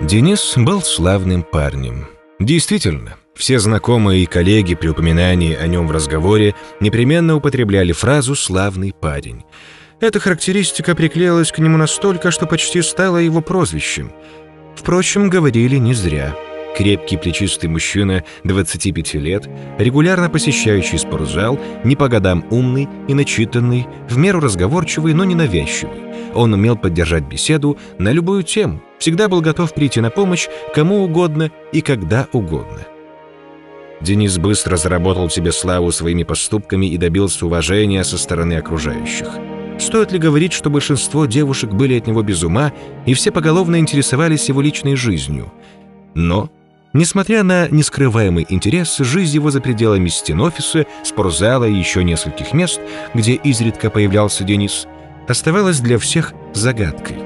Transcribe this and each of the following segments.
Денис был славным парнем. Действительно, все знакомые и коллеги при упоминании о нем в разговоре непременно употребляли фразу «славный парень». Эта характеристика приклеилась к нему настолько, что почти стала его прозвищем. Впрочем, говорили не зря. Крепкий плечистый мужчина 25 лет, регулярно посещающий спортзал, не по годам умный и начитанный, в меру разговорчивый, но не навязчивый. Он умел поддержать беседу на любую тему, всегда был готов прийти на помощь кому угодно и когда угодно. Денис быстро заработал себе славу своими поступками и добился уважения со стороны окружающих. Стоит ли говорить, что большинство девушек были от него без ума, и все поголовно интересовались его личной жизнью? Но, несмотря на нескрываемый интерес, жизнь его за пределами стен офиса, спортзала и еще нескольких мест, где изредка появлялся Денис, оставалась для всех загадкой.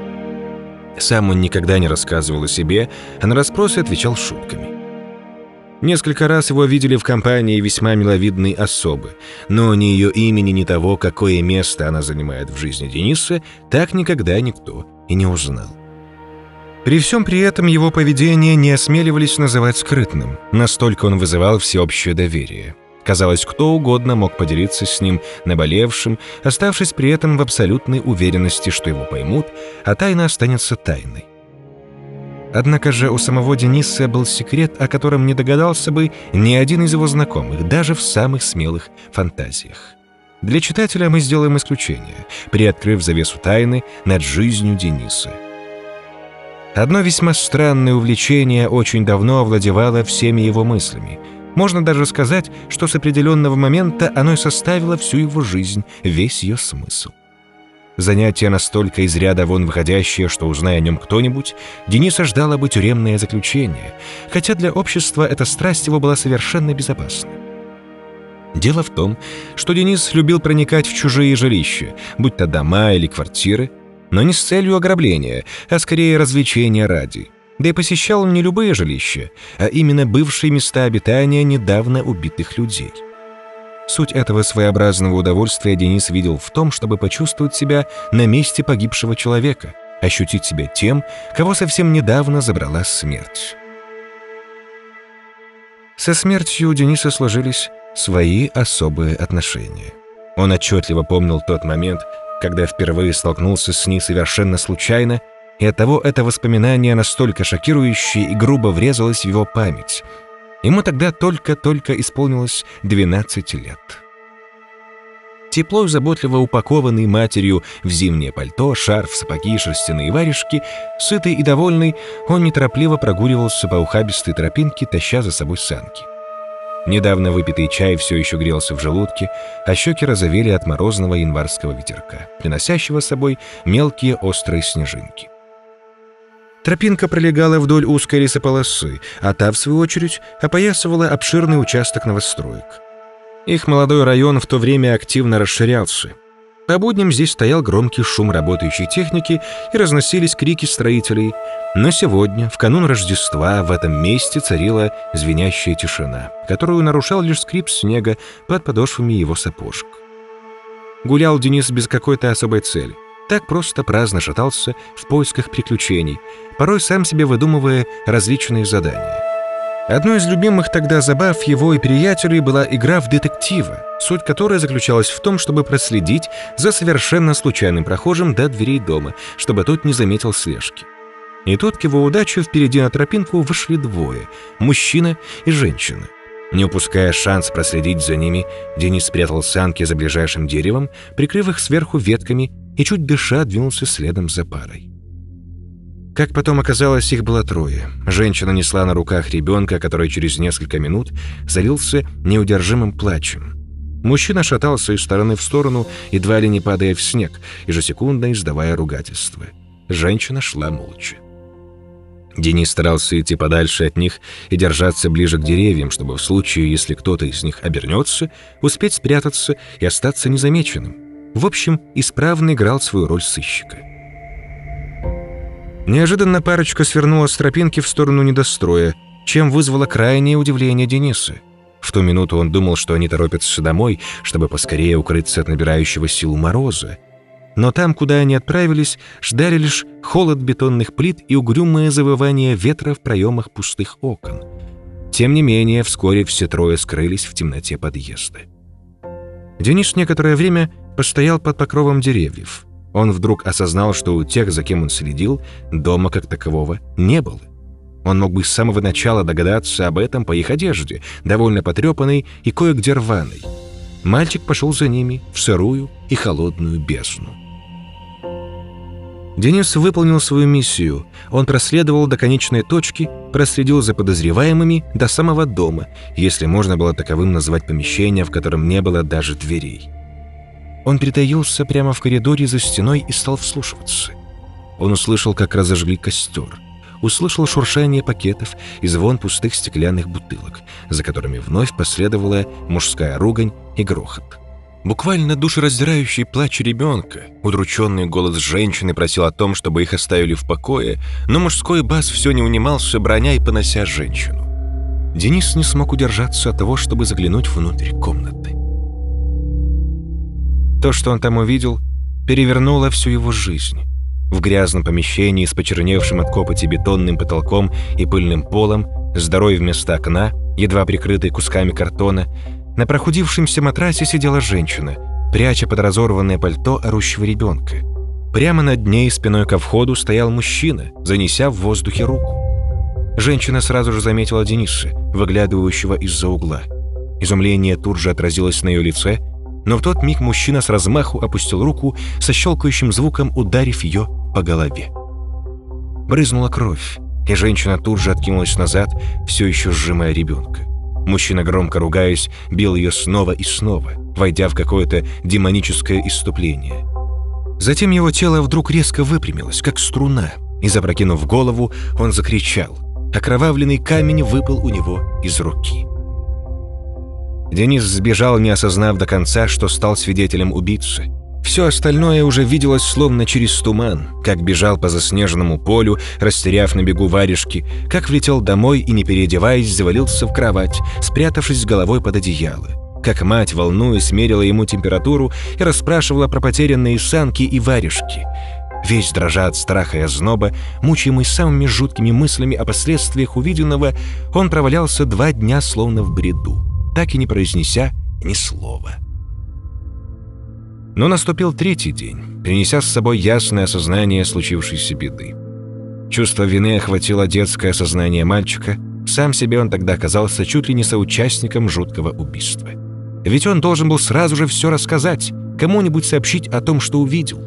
Сам он никогда не рассказывал о себе, а на расспросы отвечал шутками. Несколько раз его видели в компании весьма миловидной особы, но ни ее имени, ни того, какое место она занимает в жизни Дениса, так никогда никто и не узнал. При всем при этом его поведение не осмеливались называть скрытным, настолько он вызывал всеобщее доверие. Казалось, кто угодно мог поделиться с ним наболевшим, оставшись при этом в абсолютной уверенности, что его поймут, а тайна останется тайной. Однако же у самого Дениса был секрет, о котором не догадался бы ни один из его знакомых, даже в самых смелых фантазиях. Для читателя мы сделаем исключение, приоткрыв завесу тайны над жизнью Дениса. Одно весьма странное увлечение очень давно овладевало всеми его мыслями. Можно даже сказать, что с определенного момента оно и составило всю его жизнь, весь ее смысл. Занятие настолько из ряда вон выходящее, что, узная о нем кто-нибудь, Дениса ждало бы тюремное заключение, хотя для общества эта страсть его была совершенно безопасна. Дело в том, что Денис любил проникать в чужие жилища, будь то дома или квартиры, но не с целью ограбления, а скорее развлечения ради. Да и посещал он не любые жилища, а именно бывшие места обитания недавно убитых людей. Суть этого своеобразного удовольствия Денис видел в том, чтобы почувствовать себя на месте погибшего человека, ощутить себя тем, кого совсем недавно забрала смерть. Со смертью у Дениса сложились свои особые отношения. Он отчетливо помнил тот момент, когда впервые столкнулся с ней совершенно случайно, и оттого это воспоминание настолько шокирующее и грубо врезалось в его память — Ему тогда только-только исполнилось 12 лет. Тепло и заботливо упакованный матерью в зимнее пальто, шарф, сапоги, шерстяные варежки, сытый и довольный, он неторопливо прогуливался по ухабистой тропинке, таща за собой санки. Недавно выпитый чай все еще грелся в желудке, а щеки разовели от морозного январского ветерка, приносящего с собой мелкие острые снежинки. Тропинка пролегала вдоль узкой лесополосы, а та, в свою очередь, опоясывала обширный участок новостроек. Их молодой район в то время активно расширялся. По будням здесь стоял громкий шум работающей техники и разносились крики строителей. Но сегодня, в канун Рождества, в этом месте царила звенящая тишина, которую нарушал лишь скрип снега под подошвами его сапожек. Гулял Денис без какой-то особой цели — так просто праздно шатался в поисках приключений, порой сам себе выдумывая различные задания. Одной из любимых тогда забав его и приятелей была игра в детектива, суть которой заключалась в том, чтобы проследить за совершенно случайным прохожим до дверей дома, чтобы тот не заметил слежки. И тут к его удаче впереди на тропинку вышли двое – мужчина и женщина. Не упуская шанс проследить за ними, Денис спрятал санки за ближайшим деревом, прикрыв их сверху ветками и чуть дыша двинулся следом за парой. Как потом оказалось, их было трое. Женщина несла на руках ребенка, который через несколько минут залился неудержимым плачем. Мужчина шатался из стороны в сторону, едва ли не падая в снег, ежесекундно издавая ругательство. Женщина шла молча. Денис старался идти подальше от них и держаться ближе к деревьям, чтобы в случае, если кто-то из них обернется, успеть спрятаться и остаться незамеченным. В общем, исправно играл свою роль сыщика. Неожиданно парочка свернула с тропинки в сторону недостроя, чем вызвало крайнее удивление Дениса. В ту минуту он думал, что они торопятся домой, чтобы поскорее укрыться от набирающего силу мороза. Но там, куда они отправились, ждали лишь холод бетонных плит и угрюмое завывание ветра в проемах пустых окон. Тем не менее, вскоре все трое скрылись в темноте подъезда. Денис некоторое время постоял под покровом деревьев. Он вдруг осознал, что у тех, за кем он следил, дома как такового не было. Он мог бы с самого начала догадаться об этом по их одежде, довольно потрепанной и кое-где рваной. Мальчик пошел за ними в сырую и холодную бездну. Денис выполнил свою миссию. Он проследовал до конечной точки, проследил за подозреваемыми до самого дома, если можно было таковым назвать помещение, в котором не было даже дверей. Он притаился прямо в коридоре за стеной и стал вслушиваться. Он услышал, как разожгли костер. Услышал шуршание пакетов и звон пустых стеклянных бутылок, за которыми вновь последовала мужская ругань и грохот. Буквально душераздирающий плач ребенка, удрученный голос женщины просил о том, чтобы их оставили в покое, но мужской бас все не унимался, броня и понося женщину. Денис не смог удержаться от того, чтобы заглянуть внутрь комнаты. То, что он там увидел, перевернуло всю его жизнь. В грязном помещении с почерневшим от копоти бетонным потолком и пыльным полом, с дырой вместо окна, едва прикрытой кусками картона, на прохудившемся матрасе сидела женщина, пряча под разорванное пальто орущего ребенка. Прямо над ней спиной ко входу стоял мужчина, занеся в воздухе руку. Женщина сразу же заметила Дениса, выглядывающего из-за угла. Изумление тут же отразилось на ее лице, но в тот миг мужчина с размаху опустил руку со щелкающим звуком, ударив ее по голове. Брызнула кровь, и женщина тут же откинулась назад, все еще сжимая ребенка. Мужчина, громко ругаясь, бил ее снова и снова, войдя в какое-то демоническое иступление. Затем его тело вдруг резко выпрямилось, как струна, и, запрокинув голову, он закричал. Окровавленный камень выпал у него из руки. Денис сбежал, не осознав до конца, что стал свидетелем убийцы. Все остальное уже виделось словно через туман, как бежал по заснеженному полю, растеряв на бегу варежки, как влетел домой и, не переодеваясь, завалился в кровать, спрятавшись головой под одеяло. Как мать, волнуясь, мерила ему температуру и расспрашивала про потерянные санки и варежки. Весь дрожа от страха и озноба, мучаемый самыми жуткими мыслями о последствиях увиденного, он провалялся два дня словно в бреду так и не произнеся ни слова. Но наступил третий день, принеся с собой ясное осознание случившейся беды. Чувство вины охватило детское сознание мальчика, сам себе он тогда оказался чуть ли не соучастником жуткого убийства. Ведь он должен был сразу же все рассказать, кому-нибудь сообщить о том, что увидел.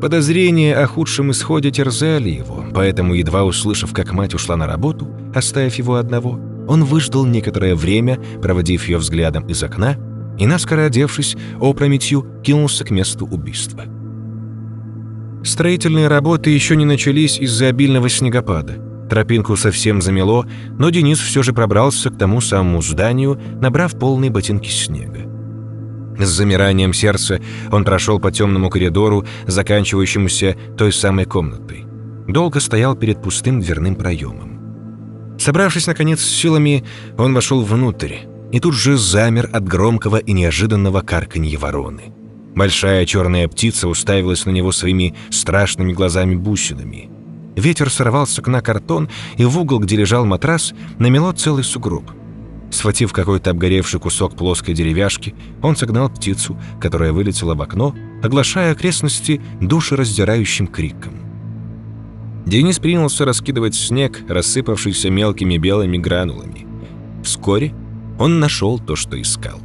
Подозрения о худшем исходе терзали его, поэтому, едва услышав, как мать ушла на работу, оставив его одного, он выждал некоторое время, проводив ее взглядом из окна, и, наскоро одевшись, опрометью кинулся к месту убийства. Строительные работы еще не начались из-за обильного снегопада. Тропинку совсем замело, но Денис все же пробрался к тому самому зданию, набрав полные ботинки снега. С замиранием сердца он прошел по темному коридору, заканчивающемуся той самой комнатой. Долго стоял перед пустым дверным проемом. Собравшись, наконец, с силами, он вошел внутрь и тут же замер от громкого и неожиданного карканья вороны. Большая черная птица уставилась на него своими страшными глазами-бусинами. Ветер сорвался к на картон, и в угол, где лежал матрас, намело целый сугроб. Схватив какой-то обгоревший кусок плоской деревяшки, он согнал птицу, которая вылетела в окно, оглашая окрестности душераздирающим криком. Денис принялся раскидывать снег, рассыпавшийся мелкими белыми гранулами. Вскоре он нашел то, что искал.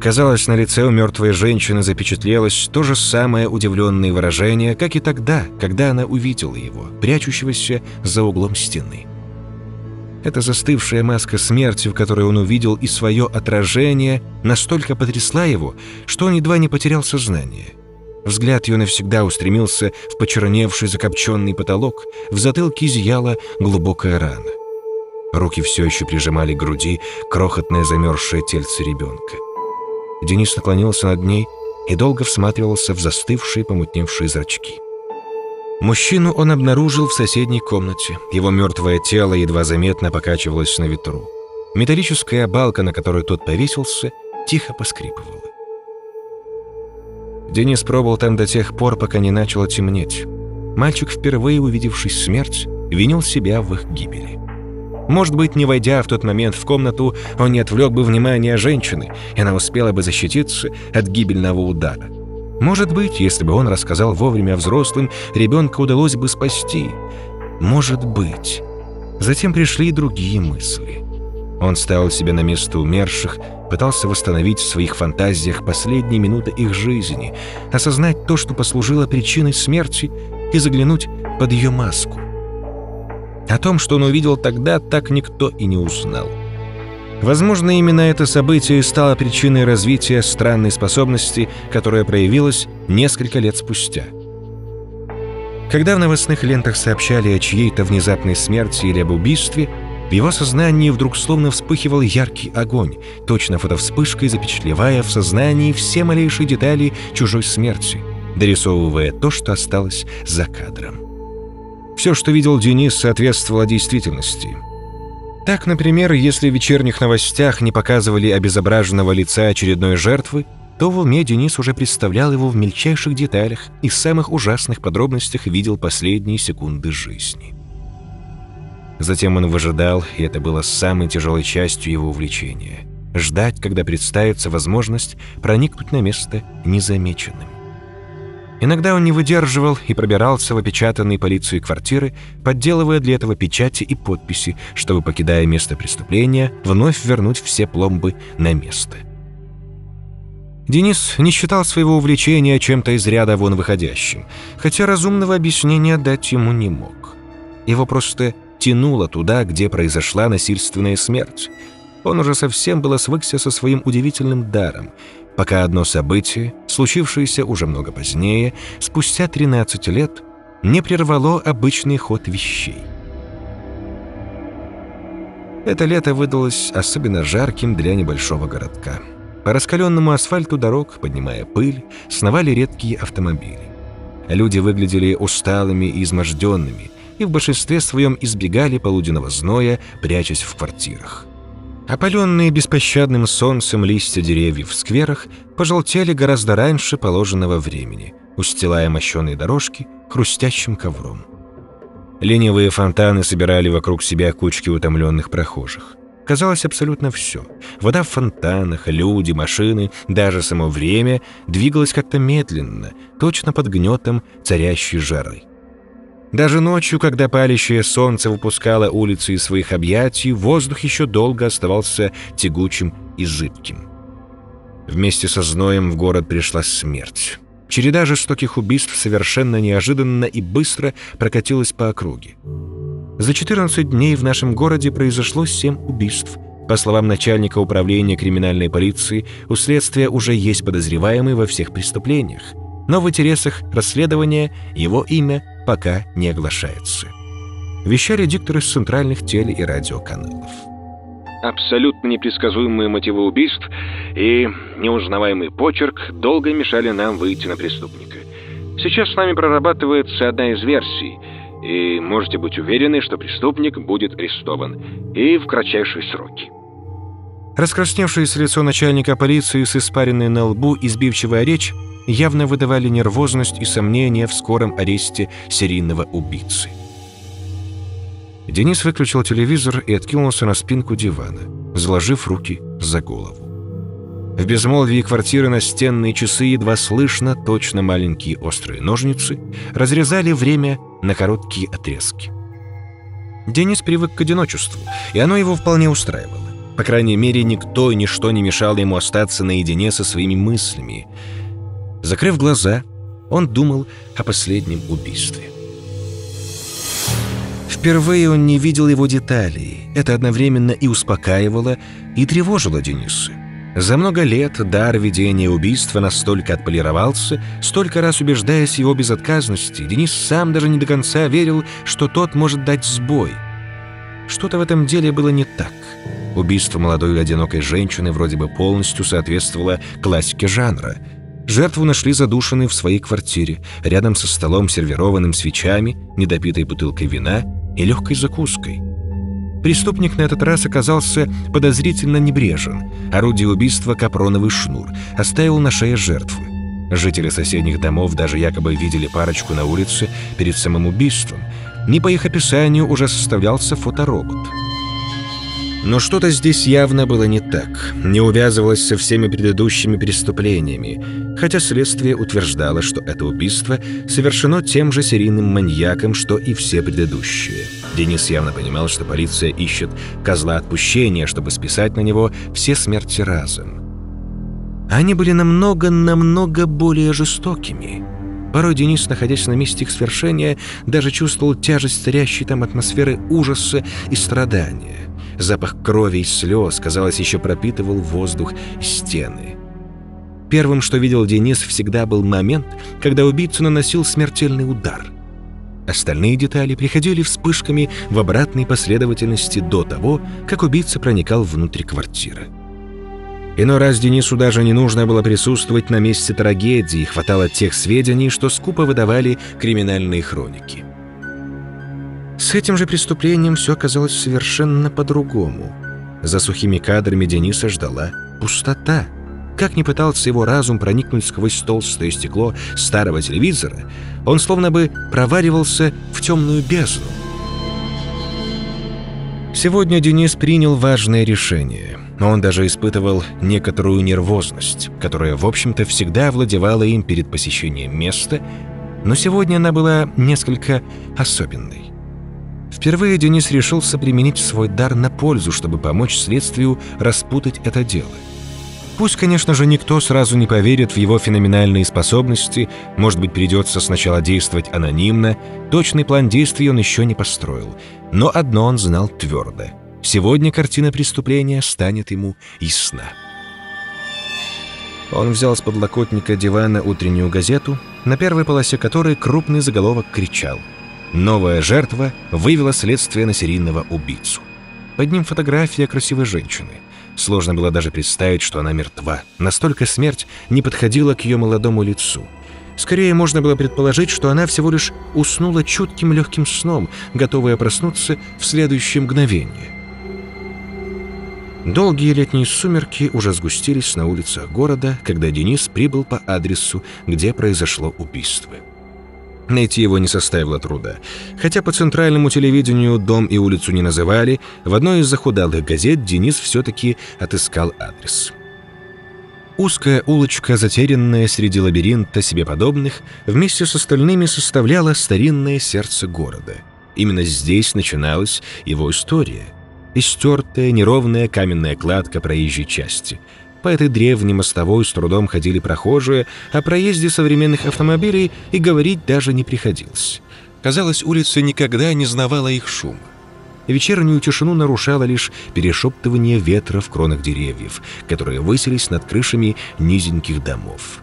Казалось, на лице у мертвой женщины запечатлелось то же самое удивленное выражение, как и тогда, когда она увидела его, прячущегося за углом стены. Эта застывшая маска смерти, в которой он увидел и свое отражение, настолько потрясла его, что он едва не потерял сознание. Взгляд ее навсегда устремился в почерневший закопченный потолок, в затылке зияла глубокая рана. Руки все еще прижимали к груди крохотное замерзшее тельце ребенка. Денис наклонился над ней и долго всматривался в застывшие помутневшие зрачки. Мужчину он обнаружил в соседней комнате. Его мертвое тело едва заметно покачивалось на ветру. Металлическая балка, на которой тот повесился, тихо поскрипывала. Денис пробыл там до тех пор, пока не начало темнеть. Мальчик, впервые увидевший смерть, винил себя в их гибели. Может быть, не войдя в тот момент в комнату, он не отвлек бы внимание женщины, и она успела бы защититься от гибельного удара. Может быть, если бы он рассказал вовремя взрослым, ребенка удалось бы спасти. Может быть. Затем пришли другие мысли. Он ставил себя на место умерших, пытался восстановить в своих фантазиях последние минуты их жизни, осознать то, что послужило причиной смерти, и заглянуть под ее маску. О том, что он увидел тогда, так никто и не узнал. Возможно, именно это событие стало причиной развития странной способности, которая проявилась несколько лет спустя. Когда в новостных лентах сообщали о чьей-то внезапной смерти или об убийстве, в его сознании вдруг словно вспыхивал яркий огонь, точно фотовспышкой запечатлевая в сознании все малейшие детали чужой смерти, дорисовывая то, что осталось за кадром. Все, что видел Денис, соответствовало действительности. Так, например, если в вечерних новостях не показывали обезображенного лица очередной жертвы, то в уме Денис уже представлял его в мельчайших деталях и самых ужасных подробностях видел последние секунды жизни. Затем он выжидал, и это было самой тяжелой частью его увлечения — ждать, когда представится возможность проникнуть на место незамеченным. Иногда он не выдерживал и пробирался в опечатанные полицией квартиры, подделывая для этого печати и подписи, чтобы, покидая место преступления, вновь вернуть все пломбы на место. Денис не считал своего увлечения чем-то из ряда вон выходящим, хотя разумного объяснения дать ему не мог. Его просто тянуло туда, где произошла насильственная смерть. Он уже совсем было свыкся со своим удивительным даром, пока одно событие, случившееся уже много позднее, спустя 13 лет, не прервало обычный ход вещей. Это лето выдалось особенно жарким для небольшого городка. По раскаленному асфальту дорог, поднимая пыль, сновали редкие автомобили. Люди выглядели усталыми и изможденными, и в большинстве своем избегали полуденного зноя, прячась в квартирах. Опаленные беспощадным солнцем листья деревьев в скверах пожелтели гораздо раньше положенного времени, устилая мощеные дорожки хрустящим ковром. Ленивые фонтаны собирали вокруг себя кучки утомленных прохожих. Казалось абсолютно все. Вода в фонтанах, люди, машины, даже само время двигалось как-то медленно, точно под гнетом царящей жары. Даже ночью, когда палящее солнце выпускало улицы из своих объятий, воздух еще долго оставался тягучим и зыбким. Вместе со зноем в город пришла смерть. Череда жестоких убийств совершенно неожиданно и быстро прокатилась по округе. За 14 дней в нашем городе произошло 7 убийств. По словам начальника управления криминальной полиции, у следствия уже есть подозреваемый во всех преступлениях. Но в интересах расследования его имя пока не оглашается. Вещали дикторы с центральных теле- и радиоканалов. Абсолютно непредсказуемые мотивы убийств и неузнаваемый почерк долго мешали нам выйти на преступника. Сейчас с нами прорабатывается одна из версий – и можете быть уверены, что преступник будет арестован и в кратчайшие сроки. Раскрасневшееся лицо начальника полиции с испаренной на лбу избивчивая речь явно выдавали нервозность и сомнения в скором аресте серийного убийцы. Денис выключил телевизор и откинулся на спинку дивана, заложив руки за голову. В безмолвии квартиры настенные часы едва слышно, точно маленькие острые ножницы, разрезали время на короткие отрезки. Денис привык к одиночеству, и оно его вполне устраивало. По крайней мере, никто и ничто не мешало ему остаться наедине со своими мыслями. Закрыв глаза, он думал о последнем убийстве. Впервые он не видел его деталей. Это одновременно и успокаивало, и тревожило Дениса. За много лет дар ведения убийства настолько отполировался, столько раз убеждаясь в его безотказности, Денис сам даже не до конца верил, что тот может дать сбой. Что-то в этом деле было не так. Убийство молодой одинокой женщины вроде бы полностью соответствовало классике жанра. Жертву нашли задушенной в своей квартире, рядом со столом, сервированным свечами, недопитой бутылкой вина и легкой закуской. Преступник на этот раз оказался подозрительно небрежен. Орудие убийства — капроновый шнур. Оставил на шее жертвы. Жители соседних домов даже якобы видели парочку на улице перед самым убийством. Не по их описанию уже составлялся фоторобот. Но что-то здесь явно было не так, не увязывалось со всеми предыдущими преступлениями, хотя следствие утверждало, что это убийство совершено тем же серийным маньяком, что и все предыдущие. Денис явно понимал, что полиция ищет козла отпущения, чтобы списать на него все смерти разом. Они были намного-намного более жестокими. Порой Денис, находясь на месте их свершения, даже чувствовал тяжесть царящей там атмосферы ужаса и страдания. Запах крови и слез, казалось, еще пропитывал воздух стены. Первым, что видел Денис, всегда был момент, когда убийца наносил смертельный удар. Остальные детали приходили вспышками в обратной последовательности до того, как убийца проникал внутрь квартиры. Иной раз Денису даже не нужно было присутствовать на месте трагедии, хватало тех сведений, что скупо выдавали криминальные хроники. С этим же преступлением все оказалось совершенно по-другому. За сухими кадрами Дениса ждала пустота. Как ни пытался его разум проникнуть сквозь толстое стекло старого телевизора, он словно бы проваривался в темную бездну. Сегодня Денис принял важное решение. Он даже испытывал некоторую нервозность, которая, в общем-то, всегда овладевала им перед посещением места, но сегодня она была несколько особенной. Впервые Денис решился применить свой дар на пользу, чтобы помочь следствию распутать это дело. Пусть, конечно же, никто сразу не поверит в его феноменальные способности, может быть, придется сначала действовать анонимно, точный план действий он еще не построил. Но одно он знал твердо. Сегодня картина преступления станет ему ясна. Он взял с подлокотника дивана утреннюю газету, на первой полосе которой крупный заголовок кричал – Новая жертва вывела следствие на серийного убийцу. Под ним фотография красивой женщины. Сложно было даже представить, что она мертва. Настолько смерть не подходила к ее молодому лицу. Скорее можно было предположить, что она всего лишь уснула чутким легким сном, готовая проснуться в следующее мгновение. Долгие летние сумерки уже сгустились на улицах города, когда Денис прибыл по адресу, где произошло убийство. Найти его не составило труда. Хотя по центральному телевидению дом и улицу не называли, в одной из захудалых газет Денис все-таки отыскал адрес. Узкая улочка, затерянная среди лабиринта себе подобных, вместе с остальными составляла старинное сердце города. Именно здесь начиналась его история. Истертая, неровная каменная кладка проезжей части – по этой древней мостовой с трудом ходили прохожие, о проезде современных автомобилей и говорить даже не приходилось. Казалось, улица никогда не знавала их шума. Вечернюю тишину нарушало лишь перешептывание ветра в кронах деревьев, которые высились над крышами низеньких домов.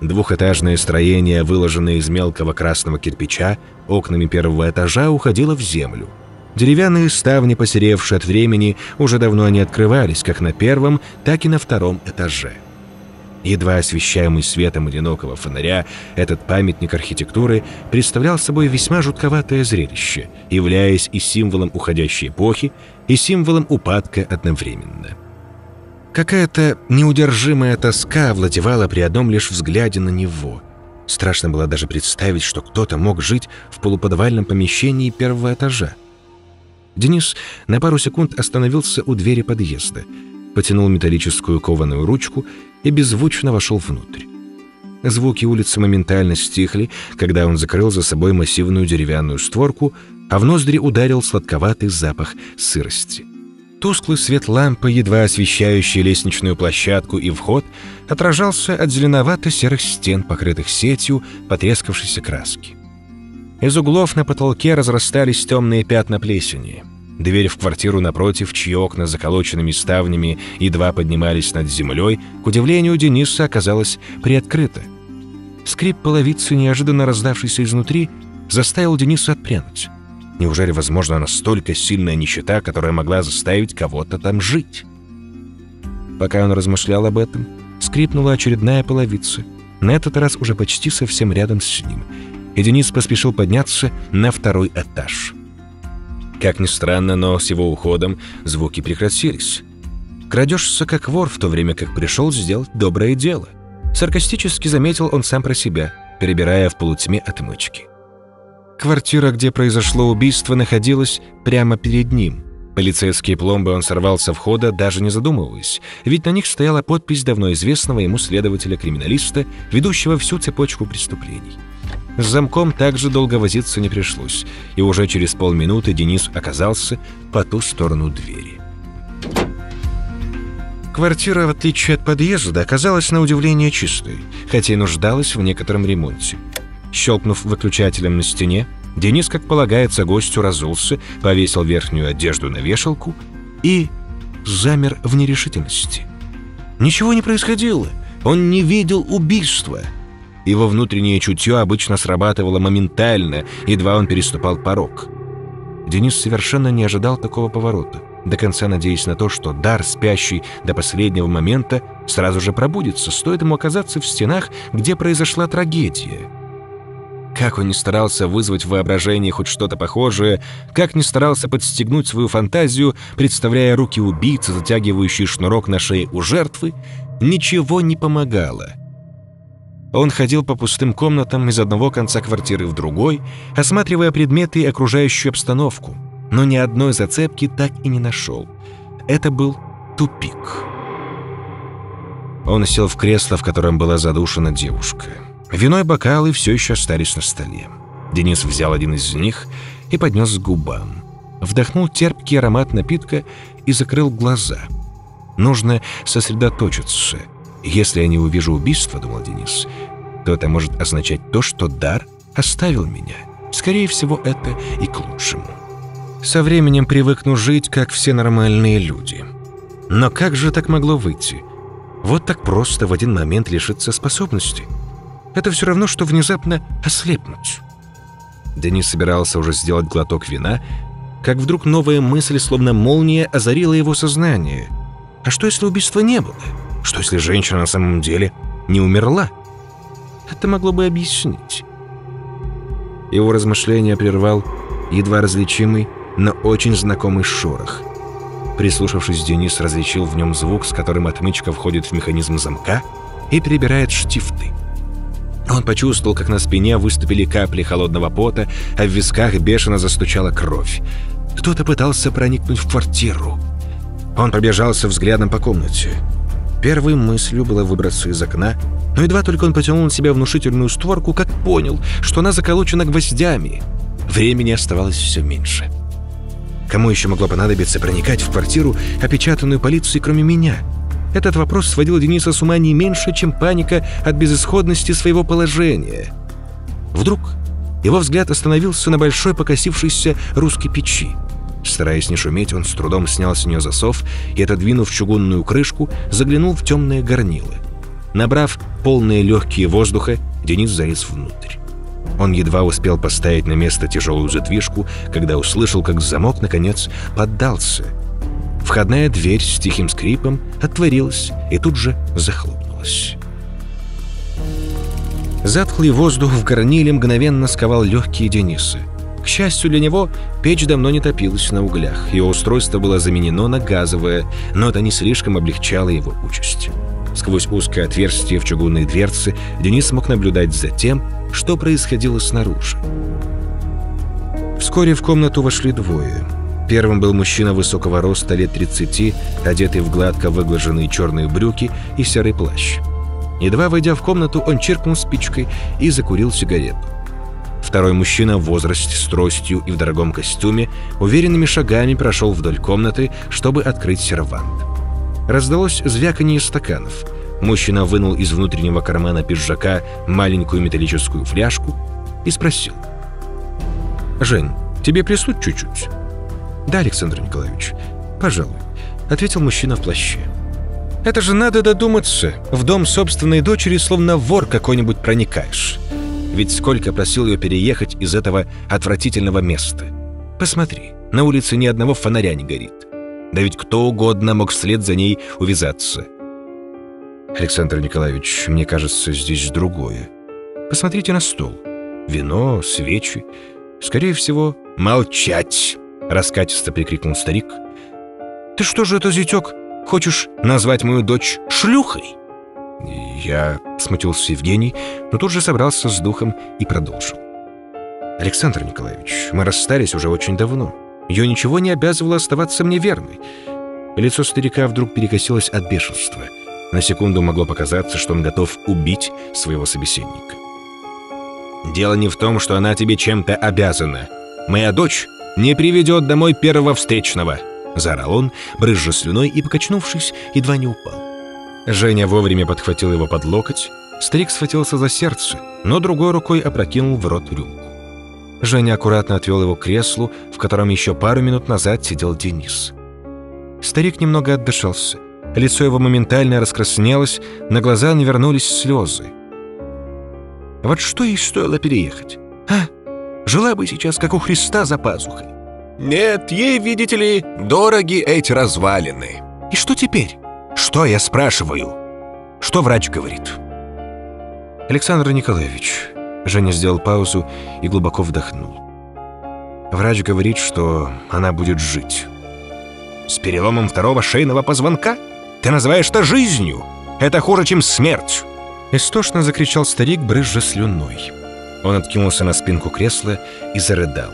Двухэтажное строение, выложенное из мелкого красного кирпича, окнами первого этажа уходило в землю – Деревянные ставни, посеревшие от времени, уже давно не открывались как на первом, так и на втором этаже. Едва освещаемый светом одинокого фонаря, этот памятник архитектуры представлял собой весьма жутковатое зрелище, являясь и символом уходящей эпохи, и символом упадка одновременно. Какая-то неудержимая тоска овладевала при одном лишь взгляде на него. Страшно было даже представить, что кто-то мог жить в полуподвальном помещении первого этажа. Денис на пару секунд остановился у двери подъезда, потянул металлическую кованую ручку и беззвучно вошел внутрь. Звуки улицы моментально стихли, когда он закрыл за собой массивную деревянную створку, а в ноздри ударил сладковатый запах сырости. Тусклый свет лампы, едва освещающий лестничную площадку и вход, отражался от зеленовато-серых стен, покрытых сетью потрескавшейся краски. Из углов на потолке разрастались темные пятна плесени. Дверь в квартиру напротив, чьи окна заколоченными ставнями едва поднимались над землей, к удивлению Дениса оказалась приоткрыта. Скрип половицы, неожиданно раздавшийся изнутри, заставил Дениса отпрянуть. Неужели возможно настолько сильная нищета, которая могла заставить кого-то там жить? Пока он размышлял об этом, скрипнула очередная половица, на этот раз уже почти совсем рядом с ним — и Денис поспешил подняться на второй этаж. Как ни странно, но с его уходом звуки прекратились. Крадешься как вор, в то время как пришел сделать доброе дело. Саркастически заметил он сам про себя, перебирая в полутьме отмычки. Квартира, где произошло убийство, находилась прямо перед ним. Полицейские пломбы он сорвал со входа, даже не задумываясь, ведь на них стояла подпись давно известного ему следователя-криминалиста, ведущего всю цепочку преступлений. С замком также долго возиться не пришлось, и уже через полминуты Денис оказался по ту сторону двери. Квартира, в отличие от подъезда, оказалась на удивление чистой, хотя и нуждалась в некотором ремонте. Щелкнув выключателем на стене, Денис, как полагается гостю, разулся, повесил верхнюю одежду на вешалку и замер в нерешительности. Ничего не происходило. Он не видел убийства. Его внутреннее чутье обычно срабатывало моментально, едва он переступал порог. Денис совершенно не ожидал такого поворота, до конца надеясь на то, что дар, спящий до последнего момента, сразу же пробудится, стоит ему оказаться в стенах, где произошла трагедия. Как он не старался вызвать в воображении хоть что-то похожее, как не старался подстегнуть свою фантазию, представляя руки убийцы, затягивающие шнурок на шее у жертвы, ничего не помогало. Он ходил по пустым комнатам из одного конца квартиры в другой, осматривая предметы и окружающую обстановку, но ни одной зацепки так и не нашел. Это был тупик. Он сел в кресло, в котором была задушена девушка. Вино и бокалы все еще остались на столе. Денис взял один из них и поднес к губам. Вдохнул терпкий аромат напитка и закрыл глаза. Нужно сосредоточиться. Если я не увижу убийства, думал Денис, то это может означать то, что дар оставил меня. Скорее всего, это и к лучшему. Со временем привыкну жить, как все нормальные люди. Но как же так могло выйти? Вот так просто в один момент лишиться способности – это все равно, что внезапно ослепнуть. Денис собирался уже сделать глоток вина, как вдруг новая мысль, словно молния, озарила его сознание. А что, если убийства не было? Что, если женщина на самом деле не умерла? Это могло бы объяснить. Его размышления прервал едва различимый, но очень знакомый шорох. Прислушавшись, Денис различил в нем звук, с которым отмычка входит в механизм замка и перебирает штифты. Он почувствовал, как на спине выступили капли холодного пота, а в висках бешено застучала кровь. Кто-то пытался проникнуть в квартиру. Он пробежался взглядом по комнате. Первой мыслью было выбраться из окна, но едва только он потянул на себя внушительную створку, как понял, что она заколочена гвоздями. Времени оставалось все меньше. Кому еще могло понадобиться проникать в квартиру, опечатанную полицией, кроме меня — этот вопрос сводил Дениса с ума не меньше, чем паника от безысходности своего положения. Вдруг его взгляд остановился на большой покосившейся русской печи. Стараясь не шуметь, он с трудом снял с нее засов и, отодвинув чугунную крышку, заглянул в темное горнило. Набрав полные легкие воздуха, Денис залез внутрь. Он едва успел поставить на место тяжелую задвижку, когда услышал, как замок, наконец, поддался — Входная дверь с тихим скрипом отворилась и тут же захлопнулась. Затхлый воздух в горниле мгновенно сковал легкие Дениса. Счастью для него, печь давно не топилась на углях. Его устройство было заменено на газовое, но это не слишком облегчало его участь. Сквозь узкое отверстие в чугунной дверце Денис мог наблюдать за тем, что происходило снаружи. Вскоре в комнату вошли двое — Первым был мужчина высокого роста лет 30, одетый в гладко выглаженные черные брюки и серый плащ. Едва войдя в комнату, он чиркнул спичкой и закурил сигарету. Второй мужчина в возрасте с тростью и в дорогом костюме уверенными шагами прошел вдоль комнаты, чтобы открыть сервант. Раздалось звяканье стаканов. Мужчина вынул из внутреннего кармана пиджака маленькую металлическую фляжку и спросил. «Жень, тебе присуть чуть-чуть?» «Да, Александр Николаевич, пожалуй», — ответил мужчина в плаще. «Это же надо додуматься. В дом собственной дочери словно вор какой-нибудь проникаешь. Ведь сколько просил ее переехать из этого отвратительного места. Посмотри, на улице ни одного фонаря не горит. Да ведь кто угодно мог вслед за ней увязаться». «Александр Николаевич, мне кажется, здесь другое. Посмотрите на стол. Вино, свечи. Скорее всего, молчать!» Раскатисто прикрикнул старик. «Ты что же это, зятек, хочешь назвать мою дочь шлюхой? Я смутился Евгений, но тут же собрался с духом и продолжил. «Александр Николаевич, мы расстались уже очень давно. Ее ничего не обязывало оставаться мне верной». Лицо старика вдруг перекосилось от бешенства. На секунду могло показаться, что он готов убить своего собеседника. «Дело не в том, что она тебе чем-то обязана. Моя дочь не приведет домой первого встречного!» Заорал он, брызжа слюной и, покачнувшись, едва не упал. Женя вовремя подхватил его под локоть. Старик схватился за сердце, но другой рукой опрокинул в рот рюмку. Женя аккуратно отвел его к креслу, в котором еще пару минут назад сидел Денис. Старик немного отдышался. Лицо его моментально раскраснелось, на глаза навернулись слезы. Вот что ей стоило переехать? А? Жила бы сейчас, как у Христа, за пазухой. Нет, ей, видите ли, дороги эти развалины. И что теперь? Что я спрашиваю? Что врач говорит? Александр Николаевич, Женя сделал паузу и глубоко вдохнул. Врач говорит, что она будет жить. С переломом второго шейного позвонка? Ты называешь это жизнью? Это хуже, чем смерть!» Истошно закричал старик, брызжа слюной. Он откинулся на спинку кресла и зарыдал.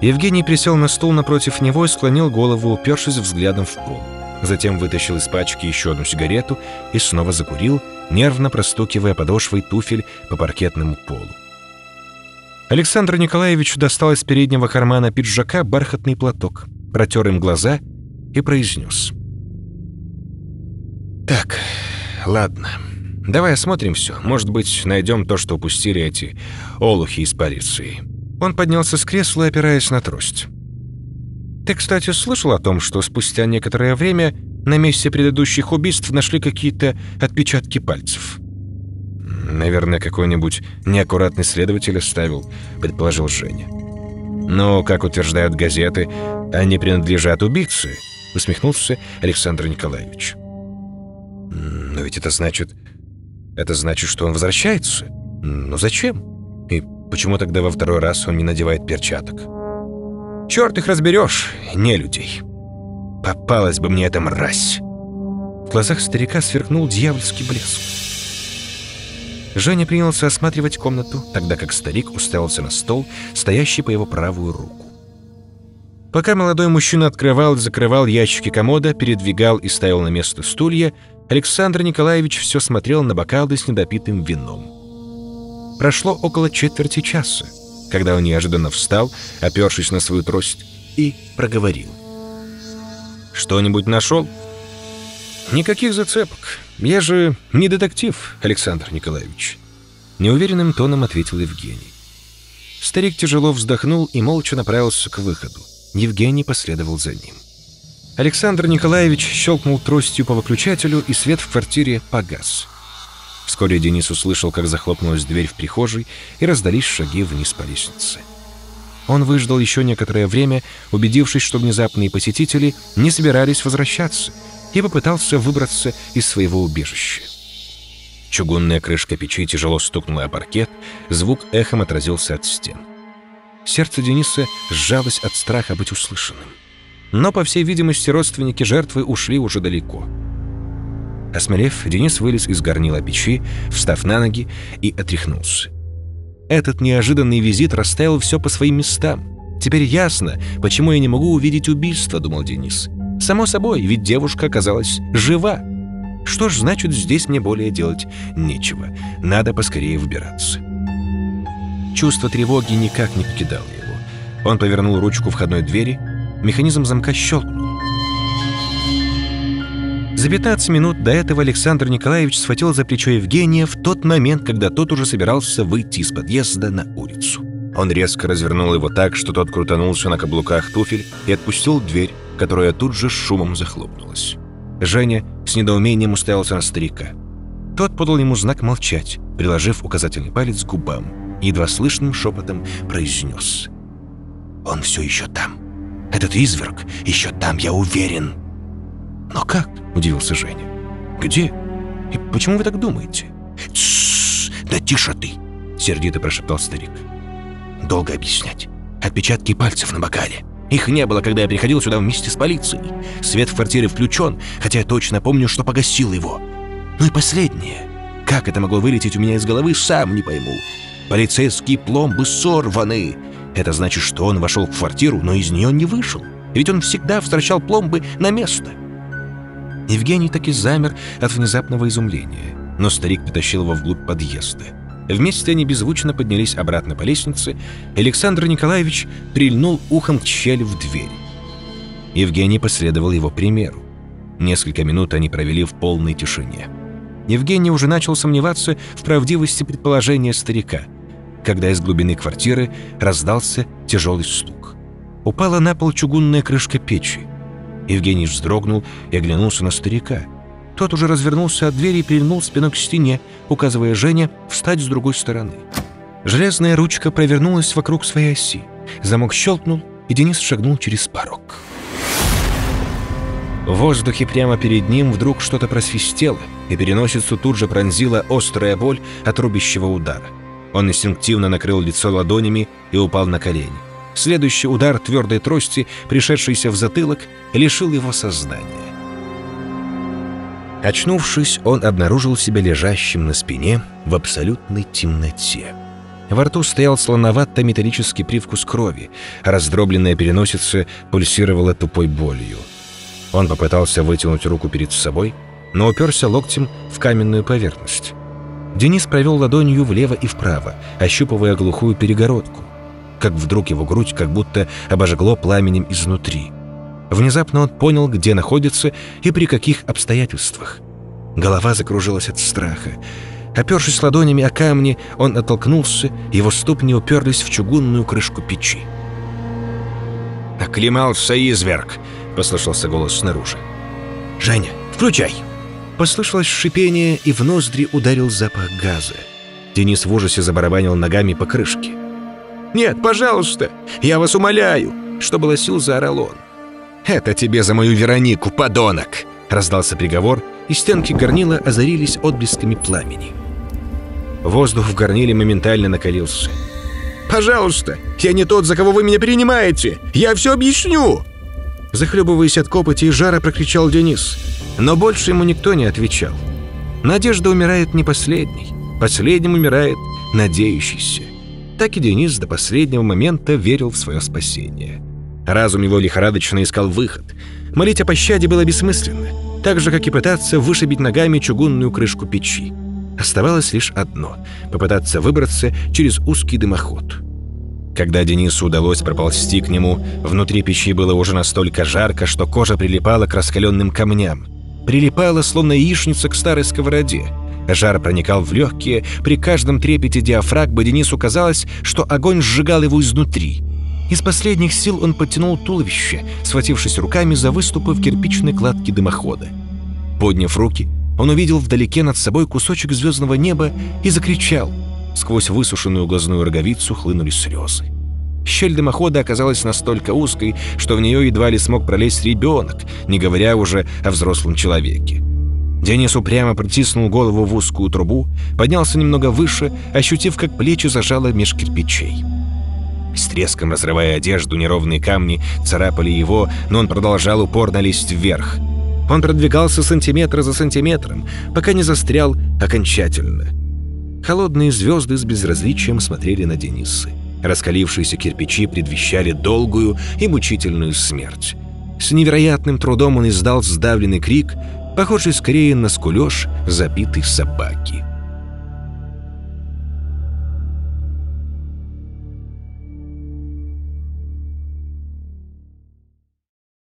Евгений присел на стул напротив него и склонил голову, упершись взглядом в пол. Затем вытащил из пачки еще одну сигарету и снова закурил, нервно простукивая подошвой туфель по паркетному полу. Александр Николаевич достал из переднего кармана пиджака бархатный платок, протер им глаза и произнес. «Так, ладно, давай осмотрим все. Может быть, найдем то, что упустили эти олухи из полиции». Он поднялся с кресла, опираясь на трость. «Ты, кстати, слышал о том, что спустя некоторое время на месте предыдущих убийств нашли какие-то отпечатки пальцев?» «Наверное, какой-нибудь неаккуратный следователь оставил», — предположил Женя. «Но, как утверждают газеты, они принадлежат убийце», — усмехнулся Александр Николаевич. «Но ведь это значит... Это значит, что он возвращается? Но зачем? И Почему тогда во второй раз он не надевает перчаток? Черт их разберешь, не людей. Попалась бы мне эта мразь. В глазах старика сверкнул дьявольский блеск. Женя принялся осматривать комнату, тогда как старик уставился на стол, стоящий по его правую руку. Пока молодой мужчина открывал и закрывал ящики комода, передвигал и ставил на место стулья, Александр Николаевич все смотрел на бокалы с недопитым вином. Прошло около четверти часа, когда он неожиданно встал, опершись на свою трость, и проговорил. «Что-нибудь нашел?» «Никаких зацепок. Я же не детектив, Александр Николаевич», — неуверенным тоном ответил Евгений. Старик тяжело вздохнул и молча направился к выходу. Евгений последовал за ним. Александр Николаевич щелкнул тростью по выключателю, и свет в квартире погас. Вскоре Денис услышал, как захлопнулась дверь в прихожей и раздались шаги вниз по лестнице. Он выждал еще некоторое время, убедившись, что внезапные посетители не собирались возвращаться, и попытался выбраться из своего убежища. Чугунная крышка печи тяжело стукнула о паркет, звук эхом отразился от стен. Сердце Дениса сжалось от страха быть услышанным. Но, по всей видимости, родственники жертвы ушли уже далеко — Осмелев, Денис вылез из горнила печи, встав на ноги и отряхнулся. Этот неожиданный визит расставил все по своим местам. Теперь ясно, почему я не могу увидеть убийство, думал Денис. Само собой, ведь девушка оказалась жива. Что ж, значит, здесь мне более делать нечего. Надо поскорее выбираться. Чувство тревоги никак не покидало его. Он повернул ручку входной двери, механизм замка щелкнул. За 15 минут до этого Александр Николаевич схватил за плечо Евгения в тот момент, когда тот уже собирался выйти из подъезда на улицу. Он резко развернул его так, что тот крутанулся на каблуках туфель и отпустил дверь, которая тут же шумом захлопнулась. Женя с недоумением уставился на старика. Тот подал ему знак молчать, приложив указательный палец к губам, и едва слышным шепотом произнес. «Он все еще там. Этот изверг еще там, я уверен». «Но как?» – удивился Женя. «Где? И почему вы так думаете?» «Тссс! Да тише ты!» – сердито прошептал старик. «Долго объяснять. Отпечатки пальцев на бокале. Их не было, когда я приходил сюда вместе с полицией. Свет в квартире включен, хотя я точно помню, что погасил его. Ну и последнее. Как это могло вылететь у меня из головы, сам не пойму. Полицейские пломбы сорваны. Это значит, что он вошел в квартиру, но из нее не вышел. Ведь он всегда возвращал пломбы на место. Евгений таки замер от внезапного изумления, но старик потащил его вглубь подъезда. Вместе они беззвучно поднялись обратно по лестнице, и Александр Николаевич прильнул ухом к щели в дверь. Евгений последовал его примеру. Несколько минут они провели в полной тишине. Евгений уже начал сомневаться в правдивости предположения старика, когда из глубины квартиры раздался тяжелый стук. Упала на пол чугунная крышка печи. Евгений вздрогнул и оглянулся на старика. Тот уже развернулся от двери и прильнул спиной к стене, указывая Жене встать с другой стороны. Железная ручка провернулась вокруг своей оси. Замок щелкнул, и Денис шагнул через порог. В воздухе прямо перед ним вдруг что-то просвистело, и переносицу тут же пронзила острая боль от рубящего удара. Он инстинктивно накрыл лицо ладонями и упал на колени. Следующий удар твердой трости, пришедшийся в затылок, лишил его сознания. Очнувшись, он обнаружил себя лежащим на спине в абсолютной темноте. Во рту стоял слоновато-металлический привкус крови, а раздробленная переносица пульсировала тупой болью. Он попытался вытянуть руку перед собой, но уперся локтем в каменную поверхность. Денис провел ладонью влево и вправо, ощупывая глухую перегородку. Как вдруг его грудь как будто обожгло пламенем изнутри. Внезапно он понял, где находится и при каких обстоятельствах. Голова закружилась от страха. Опершись ладонями о камни, он оттолкнулся, его ступни уперлись в чугунную крышку печи. «Оклемался изверг!» — послышался голос снаружи. «Женя, включай!» Послышалось шипение, и в ноздри ударил запах газа. Денис в ужасе забарабанил ногами по крышке. «Нет, пожалуйста! Я вас умоляю!» Что было сил, заорал он. «Это тебе за мою Веронику, подонок!» Раздался приговор, и стенки горнила озарились отблесками пламени. Воздух в горниле моментально накалился. «Пожалуйста, я не тот, за кого вы меня принимаете! Я все объясню!» Захлебываясь от копоти и жара, прокричал Денис. Но больше ему никто не отвечал. Надежда умирает не последней. Последним умирает надеющийся. Так и Денис до последнего момента верил в свое спасение. Разум его лихорадочно искал выход. Молить о пощаде было бессмысленно, так же, как и пытаться вышибить ногами чугунную крышку печи. Оставалось лишь одно — попытаться выбраться через узкий дымоход. Когда Денису удалось проползти к нему, внутри печи было уже настолько жарко, что кожа прилипала к раскаленным камням. Прилипала, словно яичница к старой сковороде. Жар проникал в легкие, при каждом трепете диафрагмы Денису казалось, что огонь сжигал его изнутри — из последних сил он подтянул туловище, схватившись руками за выступы в кирпичной кладке дымохода. Подняв руки, он увидел вдалеке над собой кусочек звездного неба и закричал. Сквозь высушенную глазную роговицу хлынули слезы. Щель дымохода оказалась настолько узкой, что в нее едва ли смог пролезть ребенок, не говоря уже о взрослом человеке. Денис упрямо протиснул голову в узкую трубу, поднялся немного выше, ощутив, как плечи зажало меж кирпичей. С треском разрывая одежду, неровные камни царапали его, но он продолжал упорно лезть вверх. Он продвигался сантиметр за сантиметром, пока не застрял окончательно. Холодные звезды с безразличием смотрели на Дениса. Раскалившиеся кирпичи предвещали долгую и мучительную смерть. С невероятным трудом он издал сдавленный крик, похожий скорее на скулеж забитой собаки.